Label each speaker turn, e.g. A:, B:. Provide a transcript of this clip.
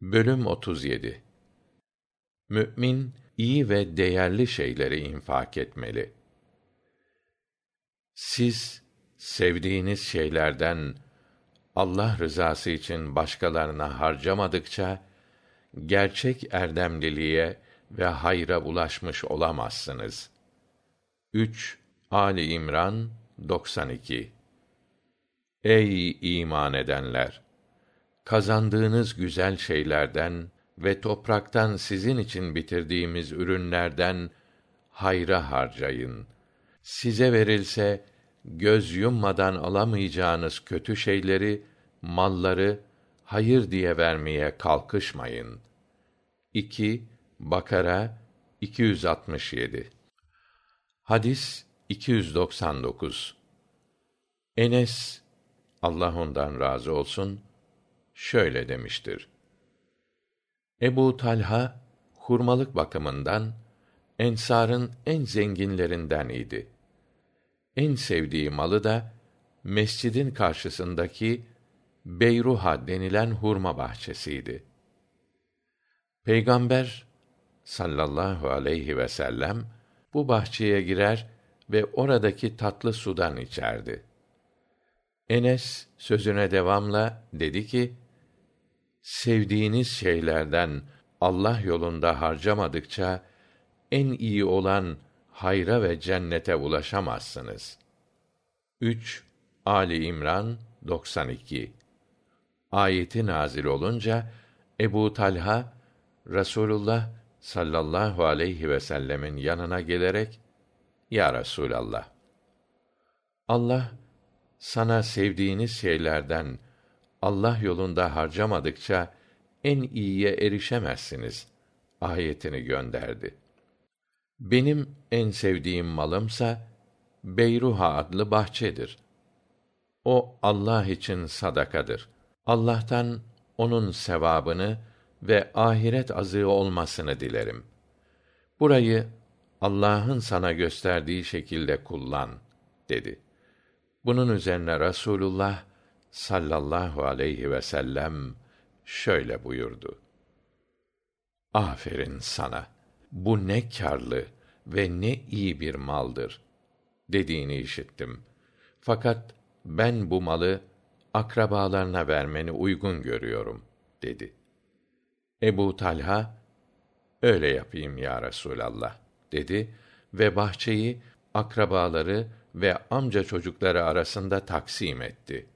A: Bölüm 37 Mü'min iyi ve değerli şeyleri infak etmeli. Siz sevdiğiniz şeylerden Allah rızası için başkalarına harcamadıkça gerçek erdemliliğe ve hayra ulaşmış olamazsınız. 3 Ali İmran 92 Ey iman edenler! Kazandığınız güzel şeylerden ve topraktan sizin için bitirdiğimiz ürünlerden hayra harcayın. Size verilse göz yummadan alamayacağınız kötü şeyleri, malları hayır diye vermeye kalkışmayın. 2 Bakara 267 Hadis 299 Enes Allah ondan razı olsun şöyle demiştir. Ebu Talha hurmalık bakımından ensarın en zenginlerinden idi. En sevdiği malı da mescidin karşısındaki Beyruha denilen hurma bahçesiydi. Peygamber sallallahu aleyhi ve sellem bu bahçeye girer ve oradaki tatlı sudan içerdi. Enes sözüne devamla dedi ki: sevdiğiniz şeylerden Allah yolunda harcamadıkça en iyi olan hayra ve cennete ulaşamazsınız. 3 Ali İmran 92 Ayeti nazil olunca Ebu Talha Rasulullah sallallahu aleyhi ve sellemin yanına gelerek Ya Resulallah Allah sana sevdiğiniz şeylerden Allah yolunda harcamadıkça en iyiye erişemezsiniz ayetini gönderdi. Benim en sevdiğim malımsa Beyruha adlı bahçedir. O Allah için sadakadır. Allah'tan onun sevabını ve ahiret azığı olmasını dilerim. Burayı Allah'ın sana gösterdiği şekilde kullan dedi. Bunun üzerine Rasulullah sallallahu aleyhi ve sellem şöyle buyurdu. Aferin sana. Bu ne kârlı ve ne iyi bir maldır dediğini işittim. Fakat ben bu malı akrabalarına vermeni uygun görüyorum dedi. Ebu Talha öyle yapayım ya Resulallah dedi ve bahçeyi akrabaları ve amca çocukları arasında taksim etti.